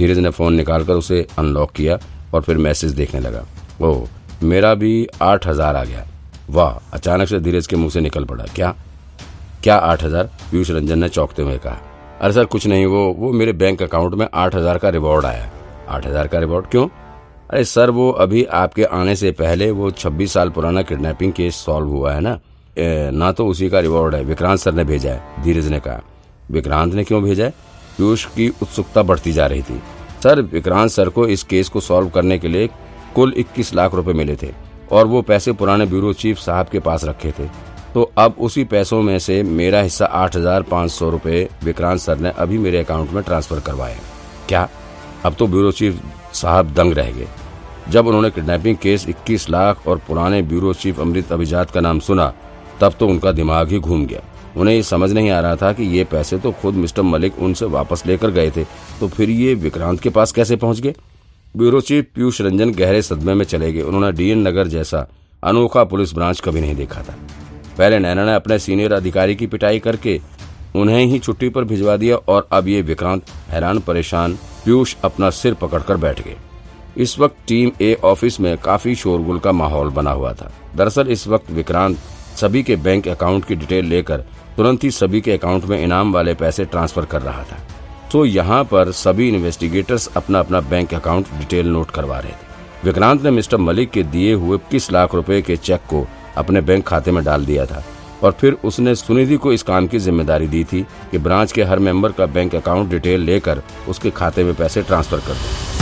धीरज ने फ़ोन निकालकर उसे अनलॉक किया और फिर मैसेज देखने लगा। ओह मेरा भी आठ हज़ार आ गया। वाह अचानक से धीरज के मुँह से निकल पड़ा। क्या? क्या आठ हज़ार? पीयूष रंजन ने चौंकते हुए कहा। अरे सर कुछ नहीं वो वो मेरे बैंक अकाउंट में आठ हज़ार का रिवॉर्ड आया। आठ हज़ार का रिवॉर्ड? क्यों? अरे सर वो अभी आपके आने से पहले वो छब्बीस साल पुराना किडनैपिंग केस सॉल्व हुआ है ना? ए, ना तो उसी का रिवॉर्ड है। विक्रांत सर ने भेजा है धीरज ने कहा। विक्रांत ने क्यों भेजा है? पीयूष की उत्सुकता बढ़ती जा रही थी। सर, विक्रांत सर को इस केस को सॉल्व करने के लिए कुल 21 लाख रुपए मिले थे और वो पैसे पुराने ब्यूरो चीफ साहब के पास रखे थे। तो अब उसी पैसों में से मेरा हिस्सा आठ हज़ार पाँच सौ रूपए विक्रांत सर ने अभी मेरे अकाउंट में ट्रांसफ़र करवाए। क्या? अब तो ब्यूरो चीफ साहब दंग रह गए। जब उन्होंने किडनैपिंग केस 21 लाख और पुराने ब्यूरो चीफ अमृत अभिजात का नाम सुना, तब तो उनका दिमाग ही घूम गया। उन्हें ये समझ नहीं आ रहा था कि ये पैसे तो खुद मिस्टर मलिक उनसे वापस लेकर गए थे। तो फिर ये विक्रांत के पास कैसे पहुँच गए? ब्यूरो चीफ पीयूष रंजन गहरे सदमे में चले गए। उन्होंने डीएन नगर जैसा अनोखा पुलिस ब्रांच कभी नहीं देखा था। पहले नैना ने अपने सीनियर अधिकारी की पिटाई करके उन्हें ही छुट्टी पर भिजवा दिया और अब ये विक्रांत हैरान, परेशान पीयूष अपना सिर पकड़कर बैठ गए। इस वक्त टीम ए ऑफ़िस में काफ़ी शोरगुल का माहौल बना हुआ था। दरअसल इस वक्त विक्रांत सभी के बैंक अकाउंट की डिटेल लेकर तुरंत ही सभी के अकाउंट में इनाम वाले पैसे ट्रांसफ़र कर रहा था। तो यहाँ पर सभी इन्वेस्टिगेटर्स अपना अपना बैंक अकाउंट डिटेल नोट करवा रहे थे। विक्रांत ने मिस्टर मलिक के दिए हुए किस लाख रुपए के चेक को अपने बैंक खाते में डाल दिया था और फिर उसने सुनिधि को इस काम की ज़िम्मेदारी दी थी कि ब्रांच के हर मेंबर का बैंक अकाउंट डिटेल लेकर उसके खाते में पैसे ट्रांसफ़र कर दे।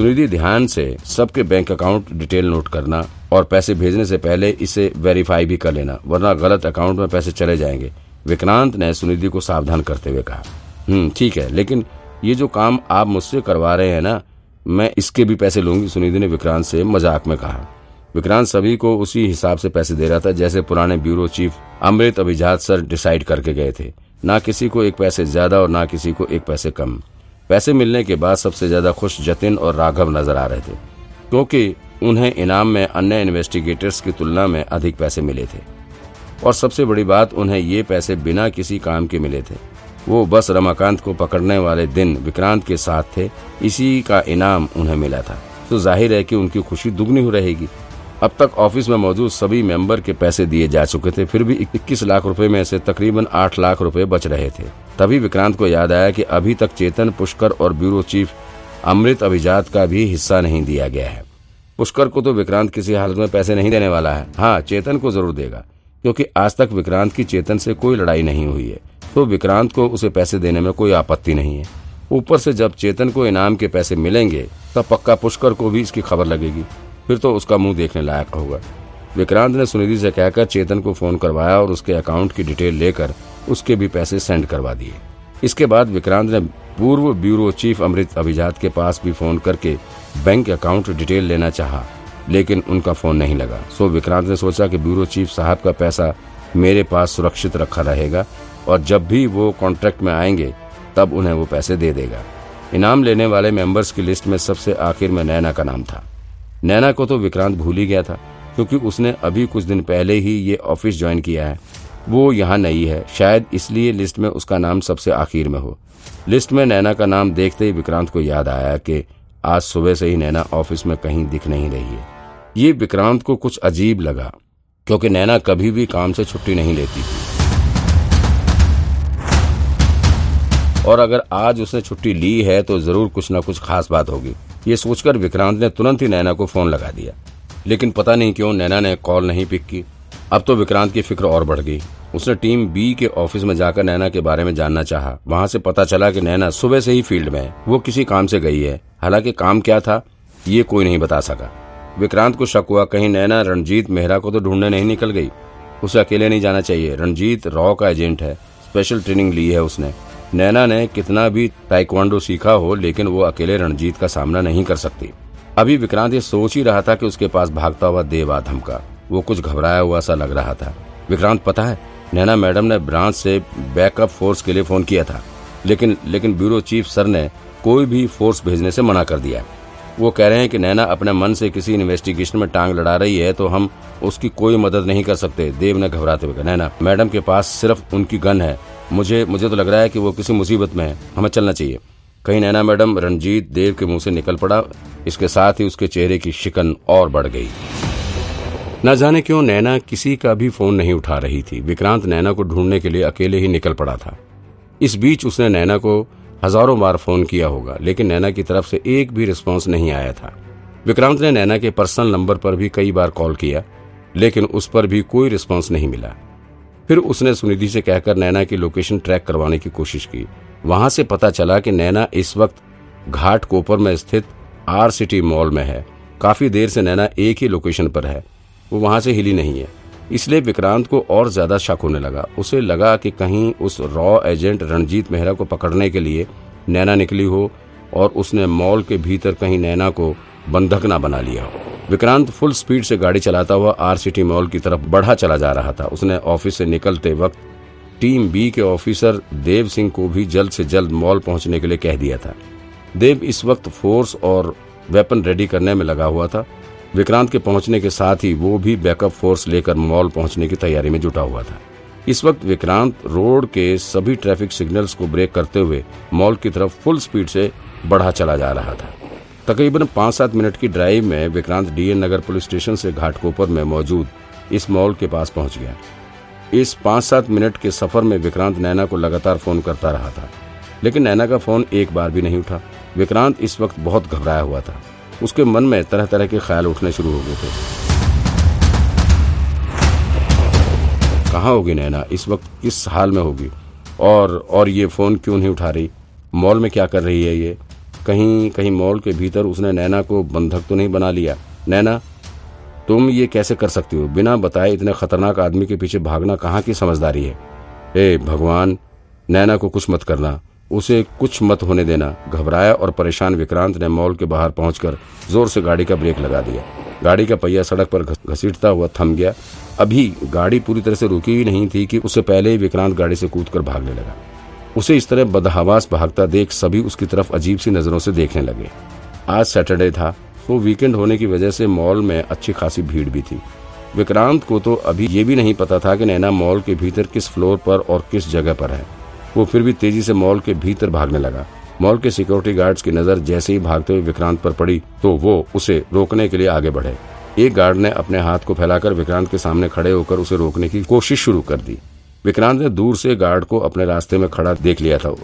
सुनिधि ध्यान से सबके बैंक अकाउंट डिटेल नोट करना और पैसे भेजने से पहले इसे वेरीफाई भी कर लेना, वरना गलत अकाउंट में पैसे चले जाएँगे। विक्रांत ने सुनिधि को सावधान करते हुए कहा हम्म ठीक है, लेकिन ये जो काम आप मुझसे करवा रहे हैं ना, मैं इसके भी पैसे लूँगी, सुनिधि ने विक्रांत से मज़ाक में कहा। विक्रांत सभी को उसी हिसाब से पैसे दे रहा था जैसे पुराने ब्यूरो चीफ अमृत अभिजात सर डिसाइड करके गए थे। ना किसी को एक पैसे ज़्यादा और ना किसी को एक पैसे कम। पैसे मिलने के बाद सबसे ज़्यादा खुश जतिन और राघव नज़र आ रहे थे, क्योंकि उन्हें इनाम में अन्य इन्वेस्टिगेटर्स की तुलना में अधिक पैसे मिले थे। और सबसे बड़ी बात, उन्हें ये पैसे बिना किसी काम के मिले थे। वो बस रमाकांत को पकड़ने वाले दिन विक्रांत के साथ थे, इसी का इनाम उन्हें मिला था। तो ज़ाहिर है कि उनकी खुशी दुगनी हो रहेगी। अब तक ऑफ़िस में मौजूद सभी मेंबर के पैसे दिए जा चुके थे, फिर भी 21 लाख रुपए में से तकरीबन 8 लाख रुपए बच रहे थे। तभी विक्रांत को याद आया कि अभी तक चेतन, पुष्कर और ब्यूरो चीफ अमृत अभिजात का भी हिस्सा नहीं दिया गया है। पुष्कर को तो विक्रांत किसी हालत में पैसे नहीं देने वाला है। हाँ चेतन को ज़रूर देगा, क्योंकि आज तक विक्रांत की चेतन से कोई लड़ाई नहीं हुई है। तो विक्रांत को उसे पैसे देने में कोई आपत्ति नहीं है। ऊपर से जब चेतन को इनाम के पैसे मिलेंगे, तब पक्का पुष्कर को भी इसकी खबर लगेगी। फिर तो उसका मुँह देखने लायक होगा। विक्रांत ने सुनिधि से कहकर चेतन को फ़ोन करवाया और उसके अकाउंट की डिटेल लेकर उसके भी पैसे सेंड करवा दिए। इसके बाद विक्रांत ने पूर्व ब्यूरो चीफ अमृत अभिजात के पास भी फ़ोन करके बैंक अकाउंट डिटेल लेना चाहा, लेकिन उनका फ़ोन नहीं लगा। सो विक्रांत ने सोचा कि ब्यूरो चीफ साहब का पैसा मेरे पास सुरक्षित रखा रहेगा और जब भी वो कॉन्ट्रैक्ट में आएँगे, तब उन्हें वो पैसे दे देगा। इनाम लेने वाले मेंबर्स की लिस्ट में सबसे आखिर में नैना का नाम था। नैना को तो विक्रांत भूल ही गया था, क्योंकि उसने अभी कुछ दिन पहले ही ये ऑफ़िस ज्वाइन किया है। वो यहाँ नहीं है। शायद इसलिए लिस्ट में उसका नाम सबसे आखिर में हो। लिस्ट में नैना का नाम देखते ही विक्रांत को याद आया कि आज सुबह से ही नैना ऑफ़िस में कहीं दिख नहीं रही है। ये विक्रांत को कुछ अजीब लगा, क्योंकि नैना कभी भी काम से छुट्टी नहीं लेती थी। और अगर आज उसने छुट्टी ली है तो ज़रूर कुछ न कुछ खास बात होगी। ये सोचकर विक्रांत ने तुरंत ही नैना को फ़ोन लगा दिया। लेकिन पता नहीं क्यों नैना ने कॉल नहीं पिक की। अब तो विक्रांत की फ़िक्र और बढ़ गई। उसने टीम बी के ऑफ़िस में जाकर नैना के बारे में जानना चाहा। वहाँ से पता चला कि नैना सुबह से ही फ़ील्ड में है। वो किसी काम से गई है। हालाँकि काम क्या था, ये कोई नहीं बता सका। विक्रांत को शक हुआ, कहीं नैना रणजीत मेहरा को तो ढूँढने नहीं निकल गई। उसे अकेले नहीं जाना चाहिए। रणजीत रॉ का एजेंट है। स्पेशल ट्रेनिंग ली है उसने। नैना ने कितना भी ताइक्वांडो सीखा हो, लेकिन वो अकेले रणजीत का सामना नहीं कर सकती। अभी विक्रांत ये सोच ही रहा था कि उसके पास भागता हुआ देव धमका वो कुछ घबराया हुआ सा लग रहा था। विक्रांत, पता है, नैना मैडम ने ब्रांच से बैकअप फोर्स के लिए फ़ोन किया था, लेकिन लेकिन ब्यूरो चीफ सर ने कोई भी फोर्स भेजने से मना कर दिया। वो कह रहे हैं कि नैना अपने मन से किसी इन्वेस्टिगेशन में टांग लड़ा रही है तो हम उसकी कोई मदद नहीं कर सकते। देव ने घबराते हुए नैना, मैडम के पास सिर्फ़ उनकी गन है। मुझे मुझे तो लग रहा है कि वो किसी मुसीबत में है। हमें चलना चाहिए। कहीं नैना मैडम रंजीत देव के मुँह से निकल पड़ा। इसके साथ ही उसके चेहरे की शिकन और बढ़ गई। न जाने क्यों नैना किसी का भी फ़ोन नहीं उठा रही थी। विक्रांत नैना को ढूँढने के लिए अकेले ही निकल पड़ा था। इस बीच उसने नैना को हज़ारों बार फ़ोन किया होगा, लेकिन नैना की तरफ़ से एक भी रिस्पॉन्स नहीं आया था। विक्रांत ने नैना के पर्सनल नंबर पर भी कई बार कॉल किया, लेकिन उस पर भी कोई रिस्पॉन्स नहीं मिला। फिर उसने सुनिधि से कहकर नैना की लोकेशन ट्रैक करवाने की कोशिश की। वहाँ से पता चला कि नैना इस वक्त घाट कोपर में स्थित आर सिटी मॉल में है। काफ़ी देर से नैना एक ही लोकेशन पर है। वो वहाँ से हिली नहीं है। इसलिए विक्रांत को और ज़्यादा शक होने लगा। उसे लगा कि कहीं उस रॉ एजेंट रणजीत मेहरा को पकड़ने के लिए नैना निकली हो और उसने मॉल के भीतर कहीं नैना को बंधक ना बना लिया हो। विक्रांत फुल स्पीड से गाड़ी चलाता हुआ आर सिटी मॉल की तरफ़ बढ़ा चला जा रहा था। उसने ऑफ़िस से निकलते वक्त टीम बी के ऑफिसर देव सिंह को भी जल्द से जल्द मॉल पहुँचने के लिए कह दिया था। देव इस वक्त फोर्स और वेपन रेडी करने में लगा हुआ था। विक्रांत के पहुँचने के साथ ही वो भी बैकअप फोर्स लेकर मॉल पहुँचने की तैयारी में जुटा हुआ था। इस वक्त विक्रांत रोड के सभी ट्रैफ़िक सिग्नल्स को ब्रेक करते हुए मॉल की तरफ़ फुल स्पीड से बढ़ा चला जा रहा था। तकरीबन पाँच सात मिनट की ड्राइव में Vikrant D N Nagar police station से घाटकोपर में मौजूद इस मॉल के पास पहुँच गया। इस पाँच सात मिनट के सफ़र में विक्रांत नैना को लगातार फ़ोन करता रहा था, लेकिन नैना का फ़ोन एक बार भी नहीं उठा। विक्रांत इस वक्त बहुत घबराया हुआ था। उसके मन में तरह तरह के ख्याल उठने शुरू हो गए थे। कहाँ होगी नैना? इस वक्त किस हाल में होगी। और और ये फ़ोन क्यों नहीं उठा रही? मॉल में क्या कर रही है ये? कहीं कहीं मॉल के भीतर उसने नैना को बंधक तो नहीं बना लिया। नैना, तुम ये कैसे कर सकती हो? बिना बताए इतने खतरनाक आदमी के पीछे भागना कहाँ की समझदारी है? ए, भगवान, नैना को कुछ मत करना। उसे कुछ मत होने देना। घबराया और परेशान विक्रांत ने मॉल के बाहर पहुंचकर ज़ोर से गाड़ी का ब्रेक लगा दिया। गाड़ी का पहिया सड़क पर घसीटता हुआ थम गया। अभी गाड़ी पूरी तरह से रुकी ही नहीं थी कि उससे पहले ही विक्रांत गाड़ी से कूदकर भागने लगा। उसे इस तरह बदहवास भागता देख सभी उसकी तरफ़ अजीब सी नज़रों से देखने लगे। आज सैटरडे था तो वीकेंड होने की वजह से मॉल में अच्छी खासी भीड़ भी थी। विक्रांत को तो अभी ये भी नहीं पता था कि नैना मॉल के भीतर किस फ्लोर पर और किस जगह पर है। वो फिर भी तेज़ी से मॉल के भीतर भागने लगा। मॉल के सिक्योरिटी गार्ड्स की नज़र जैसे ही भागते हुए विक्रांत पर पड़ी तो वो उसे रोकने के लिए आगे बढ़े। एक गार्ड ने अपने हाथ को फैलाकर विक्रांत के सामने खड़े होकर उसे रोकने की कोशिश शुरू कर दी। विक्रांत ने दूर से गार्ड को अपने रास्ते में खड़ा देख लिया था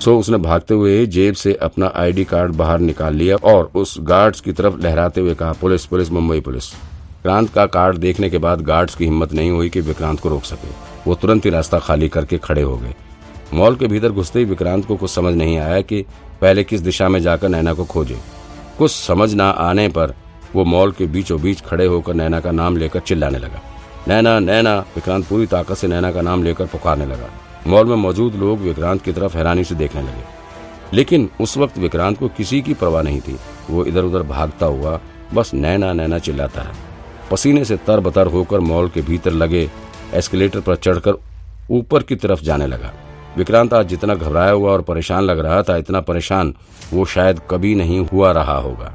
सो उसने भागते हुए जेब से अपना आईडी कार्ड बाहर निकाल लिया और उस गार्ड्स की तरफ़ लहराते हुए कहा, police police, Mumbai police. Vikrant का कार्ड देखने के बाद गार्ड्स की हिम्मत नहीं हुई कि विक्रांत को रोक सके। वो तुरंत ही रास्ता खाली करके खड़े हो गए। मॉल के भीतर घुसते ही विक्रांत को कुछ समझ नहीं आया कि पहले किस दिशा में जाकर नैना को खोजे। कुछ समझ ना आने पर वो मॉल के बीचों बीच खड़े होकर नैना का नाम लेकर चिल्लाने लगा। नैना नैना, विक्रांत पूरी ताकत से नैना का नाम लेकर पुकारने लगा। मॉल में मौजूद लोग विक्रांत की तरफ़ हैरानी से देखने लगे। लेकिन उस वक्त विक्रांत को किसी की परवाह नहीं थी। वो इधर उधर भागता हुआ बस नैना नैना चिल्लाता रहा। पसीने से तर बतर होकर मॉल के भीतर लगे, एस्केलेटर पर चढ़कर ऊपर की तरफ़ जाने लगा। विक्रांत आज जितना घबराया हुआ और परेशान लग रहा था, इतना परेशान वो शायद कभी नहीं हुआ रहा होगा।